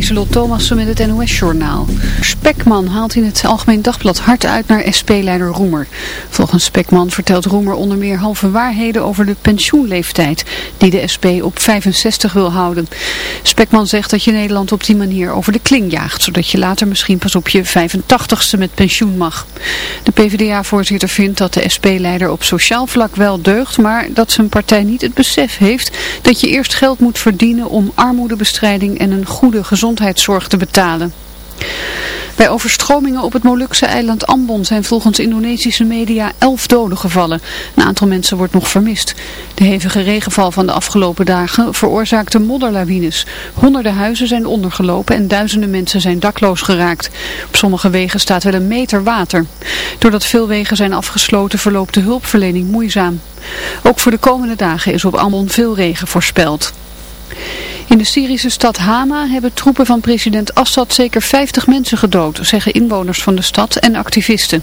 Lieselot Thomassen met het NOS-journaal. Spekman haalt in het Algemeen Dagblad hard uit naar SP-leider Roemer. Volgens Spekman vertelt Roemer onder meer halve waarheden over de pensioenleeftijd, die de SP op 65 wil houden. Spekman zegt dat je Nederland op die manier over de kling jaagt, zodat je later misschien pas op je 85ste met pensioen mag. De PvdA-voorzitter vindt dat de SP-leider op sociaal vlak wel deugt, maar dat zijn partij niet het besef heeft dat je eerst geld moet verdienen om armoedebestrijding en een goede gezondheidszorg te betalen. Bij overstromingen op het Molukse eiland Ambon zijn volgens Indonesische media elf doden gevallen. Een aantal mensen wordt nog vermist. De hevige regenval van de afgelopen dagen veroorzaakte modderlawines. Honderden huizen zijn ondergelopen en duizenden mensen zijn dakloos geraakt. Op sommige wegen staat wel een meter water. Doordat veel wegen zijn afgesloten verloopt de hulpverlening moeizaam. Ook voor de komende dagen is op Ambon veel regen voorspeld. In de Syrische stad Hama hebben troepen van president Assad zeker 50 mensen gedood, zeggen inwoners van de stad en activisten.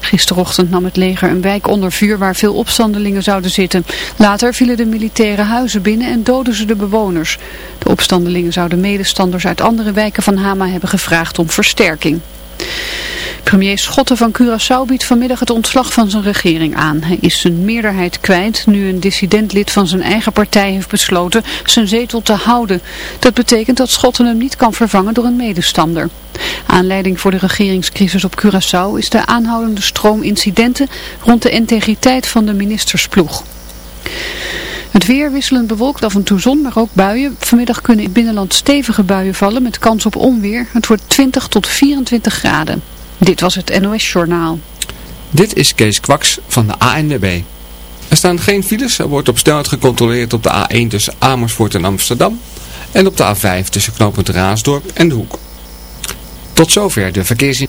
Gisterochtend nam het leger een wijk onder vuur waar veel opstandelingen zouden zitten. Later vielen de militaire huizen binnen en doden ze de bewoners. De opstandelingen zouden medestanders uit andere wijken van Hama hebben gevraagd om versterking. Premier Schotten van Curaçao biedt vanmiddag het ontslag van zijn regering aan. Hij is zijn meerderheid kwijt nu een dissident-lid van zijn eigen partij heeft besloten zijn zetel te houden. Dat betekent dat Schotten hem niet kan vervangen door een medestander. Aanleiding voor de regeringscrisis op Curaçao is de aanhoudende stroom incidenten rond de integriteit van de ministersploeg. Het weer wisselend bewolkt af en toe zon, maar ook buien. Vanmiddag kunnen in het binnenland stevige buien vallen met kans op onweer. Het wordt 20 tot 24 graden. Dit was het NOS Journaal. Dit is Kees Kwaks van de ANWB. Er staan geen files. Er wordt op snelheid gecontroleerd op de A1 tussen Amersfoort en Amsterdam. En op de A5 tussen knooppunt Raasdorp en De Hoek. Tot zover de verkeersin.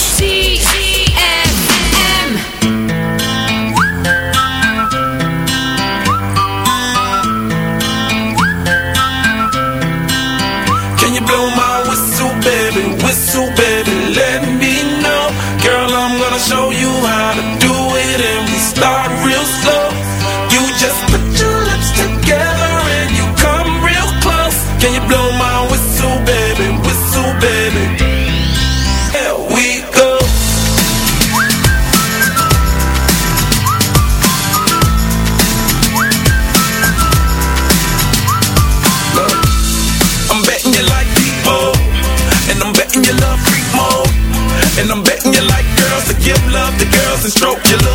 and stroke your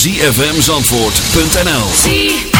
www.zfmzandvoort.nl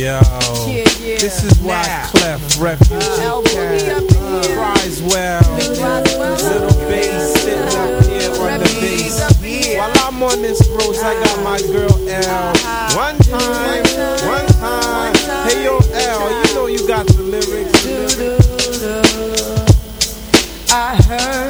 Yo, yeah, yeah. this is why nah. Clef Refuge uh, well. Little bass sitting up here on the bass. While I'm on this roast, I got my girl L. One time, one time. Hey yo, L, you know you got the lyrics. I heard.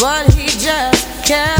But he just kept